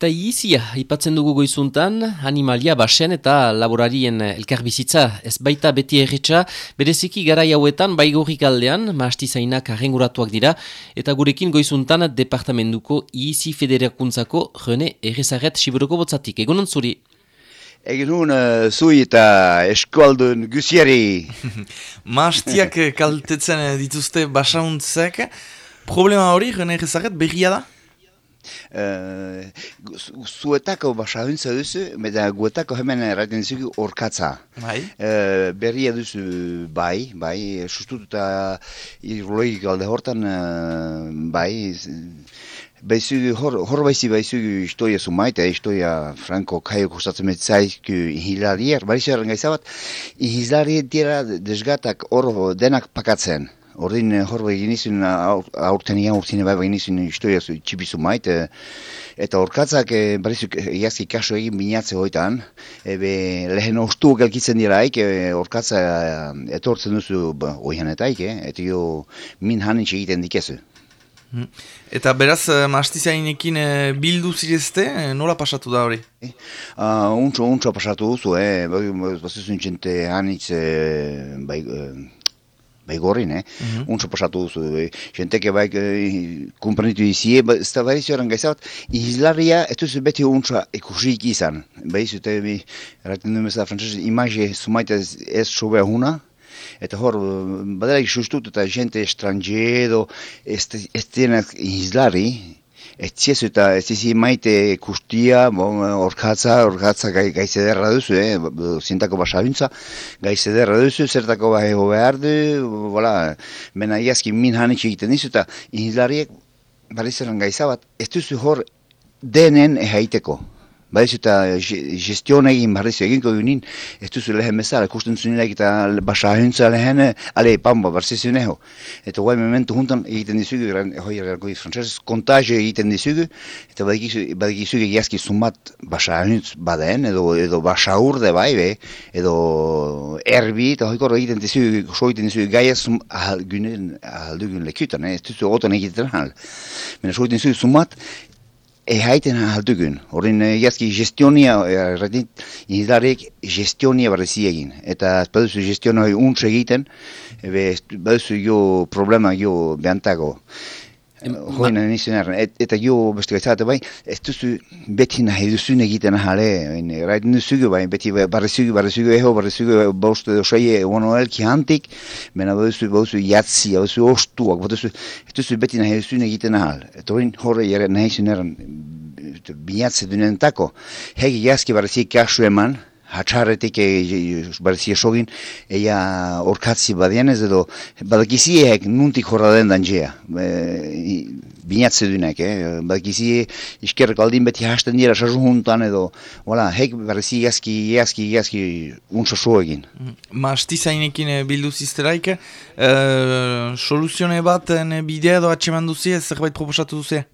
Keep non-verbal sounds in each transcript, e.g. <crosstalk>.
Eta izia, ipatzen dugu goizuntan, animalia basen eta laborarien elkarbizitza ez baita beti erretxa, bereziki gara hauetan baigorrik aldean, maastizainak arrenguratuak dira, eta gurekin goizuntan departamentuko izi federakuntzako Rene Errezaret Siburuko botzatik. Egunon zuri? Egun uh, zui eta eskualdun guziari. <laughs> Maastiak kaltetzen dituzte basauntzek. Problema hori, Rene Errezaret, berria da? Uh, zuetako basahuntza duzu, eta guetako hemen erraten zugu orkatza. Bai. Uh, berria duzu bai, bai, sustututa irrologik alde hortan, bai, Baizugu, hor, hor baizi baizugu historia sumaita, historia Franco Kaio kostatzen metzaizku hilariak, barizaren gaizabat, hilariak dira desgatak hor denak pakatzen. Ordin eh, hor egin izun aurten ian urtine bai egin izun historia zu txipizu mait e, eta horkatzak e, barizuk iazki kaso egin binatze hoitan ebe lehen ostu gelkitzen diraik horkatza etortzen duzu ba, oian etaik eta jo min hanitxe egiten dikezu. Hmm. Eta beraz, mastizainekin bildu zirezte, nola pasatu da hori? Eh? Uh, untxo, untxo pasatu duzu, eh? Bazizun txente hanitz, bai, bai gorrin, eh? Mm -hmm. Untso pasatu duzu, eh? Jenteke bai eh, kumprenitu izie, ba, ez da bai zioran gaizabat, izlarria ez duzu beti untso ikusik izan. Bai zute, bi, erraten du meza frantzese, imaje sumaita ez, ez sobea huna, eta hor, badela ikustut eta jente estrangedo, ez, ez denak ez ziezu eta ez zizi maite kustia, orkatza, orkatza gai, gai zederra duzu, eh? zintako basabintza, gai zederra duzu, zertako bai behar du, bola, mena iazki min hanitxe egiten dizu, eta inhilariek, barizeran gaizabat, ez duzu hor denen ehaiteko. Baiz eta gestion egin barriz eginko dunin, ez duzu lehen bezala, kusten zunileik eta basa ahuntza lehen, ale, pamba, barzi zuneho. Eta guai momentu juntan egiten dizugu, hoi ergarko frantzesez, kontazio egiten dizugu, eta badikizugu egiazki sumat basa ahuntz baden, edo, edo basa urde bai, be, edo erbi, eta hoi korro egiten dizugu, so egiten dizugu, gaia sum, ahal gynen, ahal dugun lekutan, ez duzu otan egiten ahal. Mena so egiten dizugu sumat, ehaiten aldugun. Horren jazki gestionia, erretit, inizlarek gestionia barrezi egin. Eta baduzu gestionia hori untsa egiten, baduzu jo problema jo behantago. Hoin ma... et, eta jo beste gaitzate bai, ez duzu beti nahi duzun egiten ahale, raiten duzugu bai, beti barrezugu, barrezugu eho, barrezugu baustu edo saie ono elki hantik, bena baduzu, baduzu jatzi, baduzu ostuak, baduzu, ez duzu beti nahi duzun egiten ahal. Eta horrein horre jere nahi zuneran, binatze dunentako, hegi jazki barrezik kasu eman, hatxarretik e, barizia sogin, eia orkatzi badianez edo badakizieek nuntik horra den dantzea, e, binatze duenak, eh? badakizie iskerreko aldin beti hasten dira sasu edo, wala, hek barizi jazki, jazki, jazki, untso so egin. Mastizainekin bildu zizteraik, e, soluzione bat bidea edo atxeman duzi, zerbait proposatu duzi?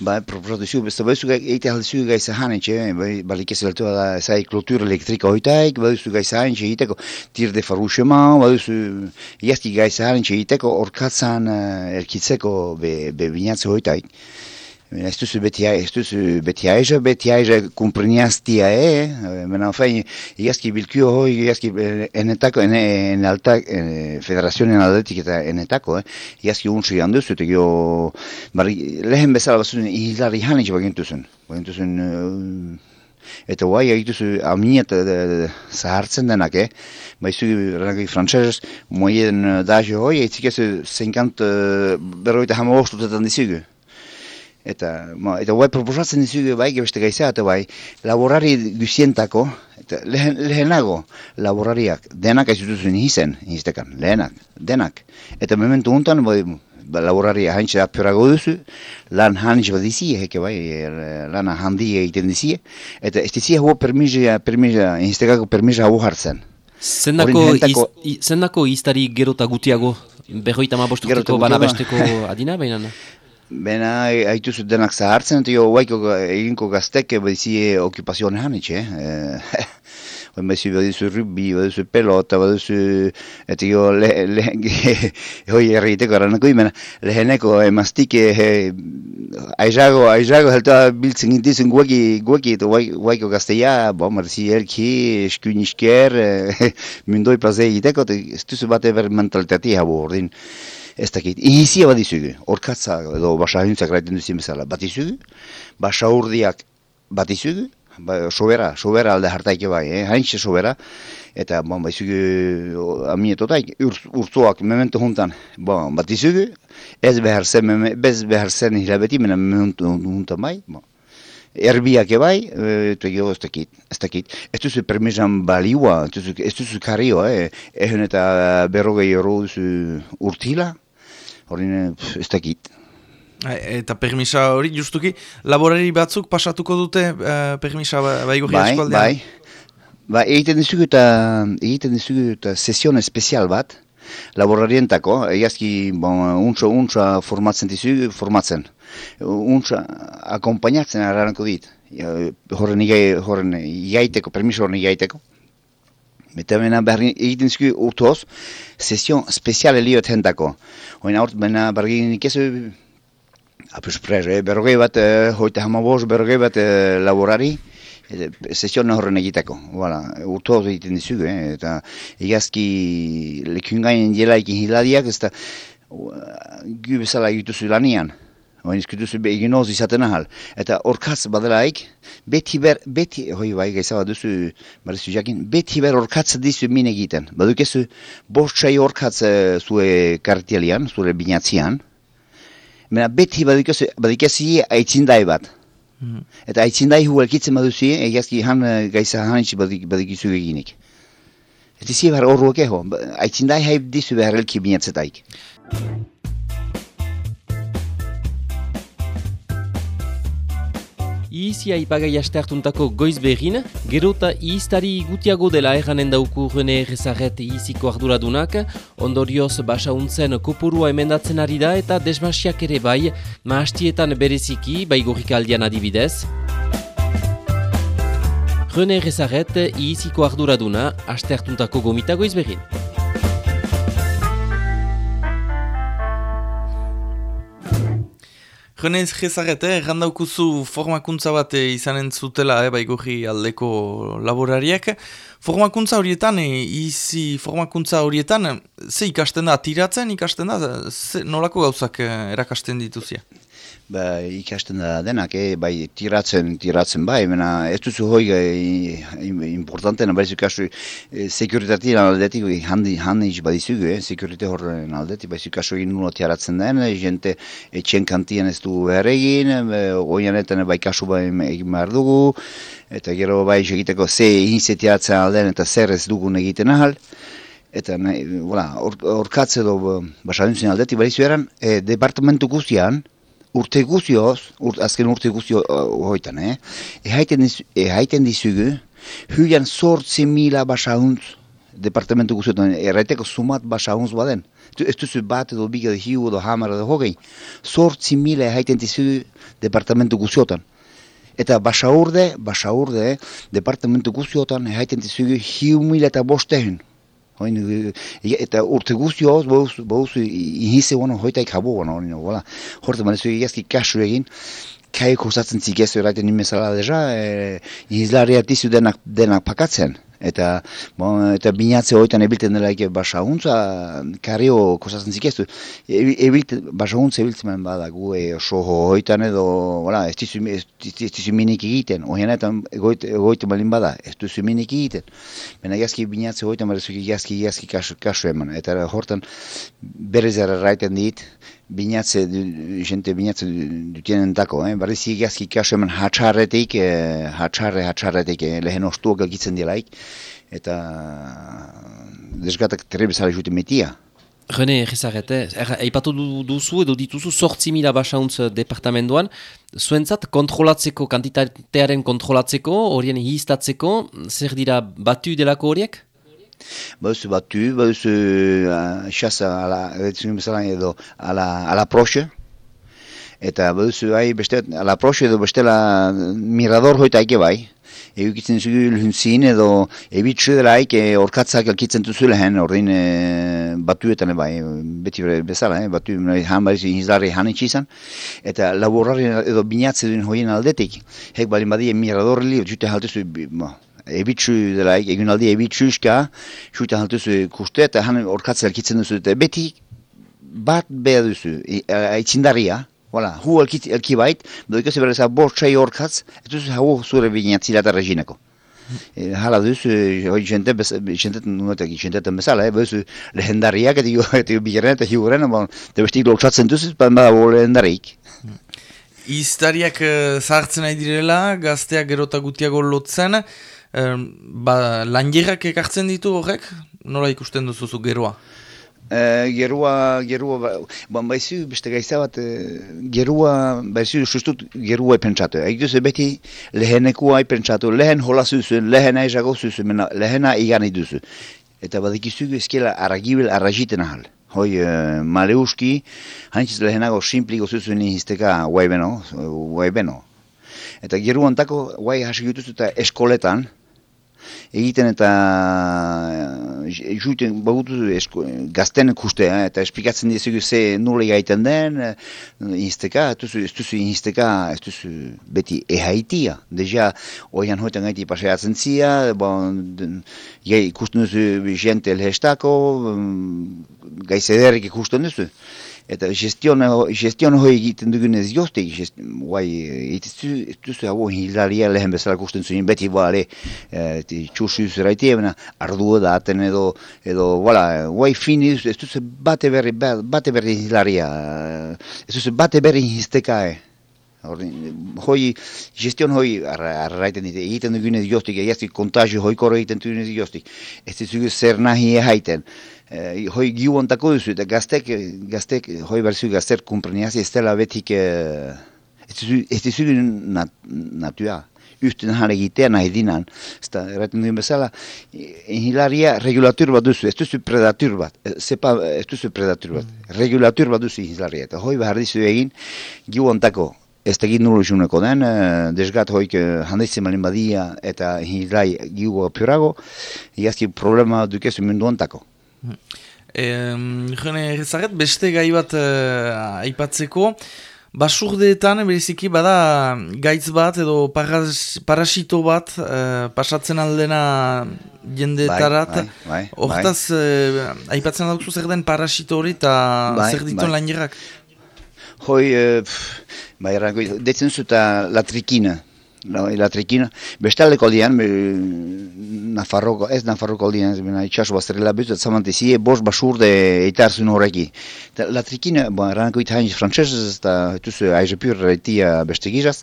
Ba, proposatu zu, besta baizu eite aldizu gai zahanetxe, bai, balik ez beltua da, zai kultura elektrika hoitaik, baizu gai zahanetxe egiteko tir de faruxema, baizu jazki gai zahanetxe egiteko orkatzan uh, erkitzeko be, be binatze hoitaik. Ez duzu beti ez duzu beti aiza, beti aiza kumpreniaztia e, mena fain, iazki bilkio hoi, iazki enetako, ene, en alta, en, federazioen aldetik eta enetako, eh? iazki untsi handuzu, eta gio, bari, lehen bezala bazuen, hilari hanitz bagintuzun, bagintuzun, uh, eta guai egituzu amniet zahartzen denak, eh? Baizu, ranaki frantzesez, moien dajo hoi, eitzik ez 50, berroita hama ostutetan dizugu. Eta, ma, eta bai proposatzen dizugu bai, gebeste gaizea, eta bai, laborari guzientako, eta lehen, lehenago, laborariak, denak aizutuzun izen, iztekan, lehenak, denak. Eta momentu untan, bai, ba, laborari haintxe apiorago duzu, lan haintxe bat dizie, heke bai, lan handi egiten dizie, eta ez dizie hau permizia, permizia, iztekako permizia hau hartzen. Zendako, iz, zendako iztari gero eta gutiago, behoita ma bostuteko bana besteko adina, baina? Bena, haituzu denak zahartzen, eta jo, guaiko eginko gaztek, badizi okupazioan itxe, eh? <laughs> Oin bezu baduzu rugby, baduzu pelota, baduzu... Eta jo, lehen... <laughs> Hoi erriteko eranako imena, leheneko emaztik... Aizago, aizago, helta biltzen gintizun guaki, guaki, eta guaiko gazteia, bo, marzi erki, eskuin isker, <laughs> mundoi plazei egiteko, eta ez duzu bat eber mentalitatea habo ordin. Ez dakit, ihizia bat izugu, orkatza edo basa huntzak raiten duzien bezala, bat izugu, basa urdiak bat izugu, ba, sobera, sobera alde hartaike bai, eh? haintxe sobera, eta bon, ba, izugu amietotaik, urtzuak memento juntan, bon, bat izugu, ez behar zen, bez behar zen hilabeti, mena memento juntan bai, bon. Erbiak ebai, eta gero ez dakit, ez dakit. Ez duzu permisan baliua, ez duzu karioa, eh? ehen eta berrogei euro duzu urtila, hori ez dakit. Eta permisa hori, justuki, laborari batzuk pasatuko dute uh, permisa baigo bai, aldean? Bai, bai. egiten dizugu eta egiten dizugu eta sesion espezial bat, laborarientako, egazki, bon, untsa, untsa formatzen dizugu, formatzen. Untsa, akompainatzen araranko dit. Horren igai, horren igaiteko, permiso horren igaiteko. Eta bena behar egiten dizugu urtoz, sesion espezial heliot hentako. Hoina hort, bena behar egiten Apus prez, eh, berrogei bat, eh, hoita hamabos, berrogei bat eh, laborari, e, sesion horren egiteko. Voilà, urtu hori egiten dizugu, eh, eta egazki lekungain jelaikin hiladiak, ez da gu bezala egituzu lanian. Oin izkutuzu egin oz izaten ahal. Eta orkatz badelaik, beti ber, beti, hoi bai gaiza bat duzu, barizu jakin, beti ber orkatz dizu min egiten. Badukezu, bortxai orkatz zue kartialian, zure binatzian, Mena beti badikazi aitzindai bat. Mm. Eta aitzindai hu elkitzen baduzi, egiazki han eh, gaiza hanitzi badik, badikizu eginik. Eta zi behar horruak eho, aitzindai haib dizu behar elki binatzetaik. Iizia ipagai aste hartuntako goiz behin, gero eta iiztari gutiago dela erranen dauku rene errezaret iiziko arduradunak, ondorioz basauntzen kopurua emendatzen ari da eta desmasiak ere bai, maastietan bereziki, bai gorrik aldian adibidez. Rene errezaret iiziko arduraduna, aste hartuntako gomita goiz behin. Jonez jezagete, eh? randaukuzu formakuntza bat eh, izanen zutela, eh, baigorri aldeko laborariak. Formakuntza horietan, eh, izi formakuntza horietan, ze ikasten da, tiratzen ikasten da, ze, nolako gauzak eh, erakasten dituzia? Ba, ikasten da denak, eh? bai tiratzen, tiratzen bai, mena ez duzu hoi eh, importantena, bai zukasu eh, sekuritatean aldetik handi, handi badizugu, eh? sekurite horren aldetik, bai zukasu egin nula tiratzen den, eh? jente etxen kantian ez du behar egin, eh, oianetan bai kasu bai egin behar dugu, eta gero bai egiteko ze egin tiratzen aldean eta zer ez dugun egiten ahal, eta voilà, orkatze or, do basaduntzen aldetik, bai zueran, eh, departamentu guztian, urte guzioz, azken urte guzio uh, hoitan, eh? Ehaiten, ehaiten dizugu, huian sortzi mila basauntz, departamentu guziotan, erraiteko sumat basauntz baden. Ez duzu bat edo biga edo hiu edo hamar edo hogei. Sortzi mila ehaiten dizugu departamentu guziotan. Eta basaurde, basaurde, departamentu guziotan ehaiten dizugu hiu mila eta bostehen. Hoin, eta urte guzti hoz, bohuzu, inhize guano hoitaik jabo guano, hori nola. Horte manezu egiazki kasu egin, kai kursatzen zikezu eraiten nimezala deja, e, inhizlari artizu denak, denak pakatzen eta bon, eta binatze hoitan ebilten dela eke basauntza, kario kosatzen zikestu, ebilt, basauntza ebiltzen bada gu e, soho hoitan edo, wala, ez dizu, minik egiten, ohianetan egoite balin bada, ez dizu minik egiten. Baina gazki binatze hoitan, bera zuki gazki, gazki kasu, kasu eman, eta hortan berez raiten dit, binatze, jente binatze dutienen dako, eh? barri zigazki kasu eman hatxarretik, eh, hatxarre, hatxarretik, eh, lehen ostuak elkitzen dilaik, eta desgatak trebezala jute metia. Rene, egizaget, eipatu duzu edo dituzu sortzi mila basauntz departamentoan, zuentzat kontrolatzeko, kantitatearen kontrolatzeko, horien hiztatzeko, zer dira batu delako horiek? Baduzu batu, baduzu uh, xasa ala, ala, ala proxe, Eta baduzu bai, beste, ala proxo edo bestela mirador hoita eke bai. Egitzen zugu luntzin edo ebitzu dela eke orkatzak elkitzen duzu lehen, ordin e, batuetan bai, beti bezala, eh, batu han bari hizlarri han itxizan. Eta laborari edo binatze duen hoien aldetik, hek balin badie mirador li, jute haltezu, ebitzu dela eke, egun aldi ebitzu iska, jute haltezu kuste, eta han orkatzak elkitzen duzu, eta beti bat behar duzu, aitzindariak, Voilà, hu elki, elki bait, do ikazi berrez bortxai horkatz, ez duzu hau zure binatzila eta regineko. E, hala duzu, hoi jente, jente, nuetak, jente bezala, eh, bezu lehendariak, eta <laughs> eta bigarren eta higuren, bon, eta bestik lortzatzen duzu, ban bada bo lehendariak. Iztariak uh, zahartzen nahi direla, gazteak gerota gutiago lotzen, ba, langerak ekartzen ditu horrek, nola ikusten duzuzu geroa? Uh, gerua, gerua, ba, ban baizu, beste gaizta bat, uh, gerua, baizu, sustut gerua pentsatu. Egi duzu beti lehenekua pentsatu, lehen hola zuzuen, lehen aizago zuzuen, lehena igan duzu. Eta badikizu ezkela aragibil arragiten ahal. Hoi, uh, maleuski, haintziz lehenago simpliko zuzuen izteka guai beno, guai beno. Eta geruan tako, guai hasi jutuzu eta eskoletan, egiten eta e, juiten bagutu gazten kuste, eh, eta esplikatzen dizugu ze nule gaiten den, e, insteka, ez duzu insteka, ez duzu beti ehaitia. Deja, oian hoetan gaiti paseatzen zia, bon, ikusten duzu jente elhestako, mm, gaizederik ikusten duzu eta gestiona hoi egiten dugun ez jozte guai ituzu hau hilaria lehen bezala kusten zuen beti bale ti txusu zeraiti ebena ardu da aten edo edo wala guai fini ez duzu bate berri bate berri hilaria ez duzu bate berri histekae Ordin, hoi, gestion hoi, arraiten dite, egiten dugun ez joztik, egaztik kontagio hoi koro egiten dugun ez joztik. Ez duzu zer nahi ehaiten eh, hoi giu ontako duzu, eta gaztek, gaztek, hoi berzu gazter kumpreniaz, ez dela betik, eh, ez duzu nat, natua, usten nahan egitea nahi dinan, ez da, erraten duen bezala, hilaria regulatur bat duzu, ez duzu predatur bat, zepa, ez duzu predatur bat, mm. regulatur bat duzu hilaria, eta hoi behar dizu egin, giu ontako, Ez tegit nulu juneko den, eh, desgat hoik eh, handaitzen malin badia eta hilai giu apurago, iazki problema dukezu mundu ontako. Jone, beste gai bat uh, aipatzeko, basurdeetan beriziki bada gaitz bat edo paras, parasito bat uh, pasatzen aldena jendetarat. Bai, bai, bai, Hortaz, uh, aipatzen daukzu zer den parasito hori eta zer diton bai. lan Hoi, uh, bai, detzen zuta latrikina la, la trikina. Bestaleko aldean, Nafarroko, ez Nafarroko aldean, bena itxaso bazterela bezu, zamantezie, bos basurde eitarzun horreki. La trikina, bon, eranako itahain frantzez, eta tuzu aizepur reitia beste gizaz,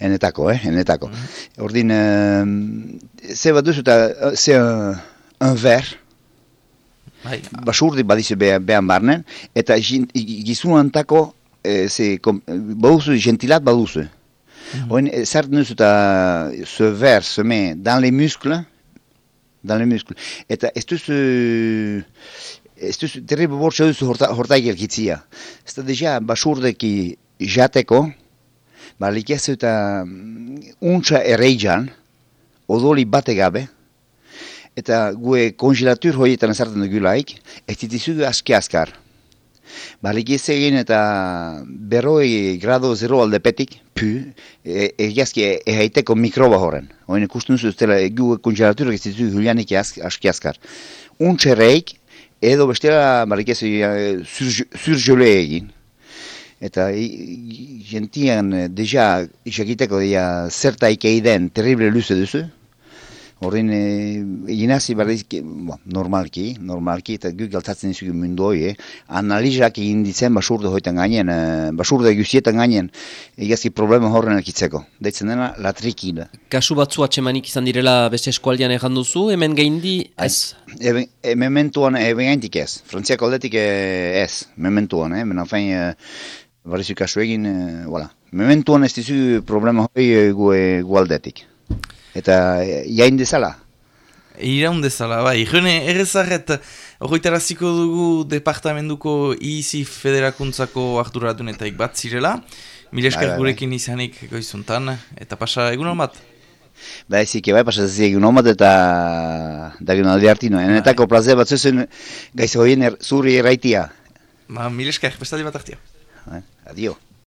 enetako, eh, enetako. Mm -hmm. Ordin, uh, ze bat duzu eta, ze uh, un ver, Bai. Basurdi badizu behan barnen, eta gizun antako, e, ze, baduzu, gentilat baduzu. Mm -hmm. Certes, nous, se verre se met dans les muscles, dans les muscles. Et est-ce ce Esto es terrible bortxe duzu hortaik elkitzia. Ez da deja, basurdeki jateko, ba, likezu eta untsa erreijan, odoli bate gabe, eta gue kongilatur hoietan ezartan dugulaik, ez ditizugu aski askar. Balik ez egin eta berroi grado zero aldepetik, pu, e, egiazki e, ehaiteko mikroba horren. Oin ikusten zuztela, egu kongelaturak ez ditu julianik aski askar. Untxerreik, edo bestela balik ez surjole egin. Eta gentian deja isakiteko deja zertaik egiten terrible luze duzu, Horren, egin hazi normalki, normalki, eta guk galtatzen izugu mundu hori, eh? analizak egin ditzen basurde hoitan gainen, eh, basurde guzietan gainen, egazki problema horren elkitzeko. Deitzen dena, latriki da. Kasu batzu atxemanik izan direla beste eskualdian egan duzu, hemen gaindi ez? Hemen e, mementuan, hemen gaindik ez. Frantziak aldetik eh, ez, mementuan, eh? men hafain, barizu kasu egin, voilà. Mementuan ez dizu problema hori gu, gu aldetik eta jain dezala. Iraun dezala, bai. Jone, errezarret, dugu departamentuko ICI federakuntzako arduradunetaik bat zirela. Mil esker Bai, bai, bai. gurekin izanik goizuntan, eta pasa egun bat? Ba ezik, bai, pasatzen egun omat eta dagun alde harti noen. Bai. Enetako plazer bat zuzen gaiz hoien er, zuri erraitia. Ba, mil esker, bestaldi bat hartio. Bai, Adio.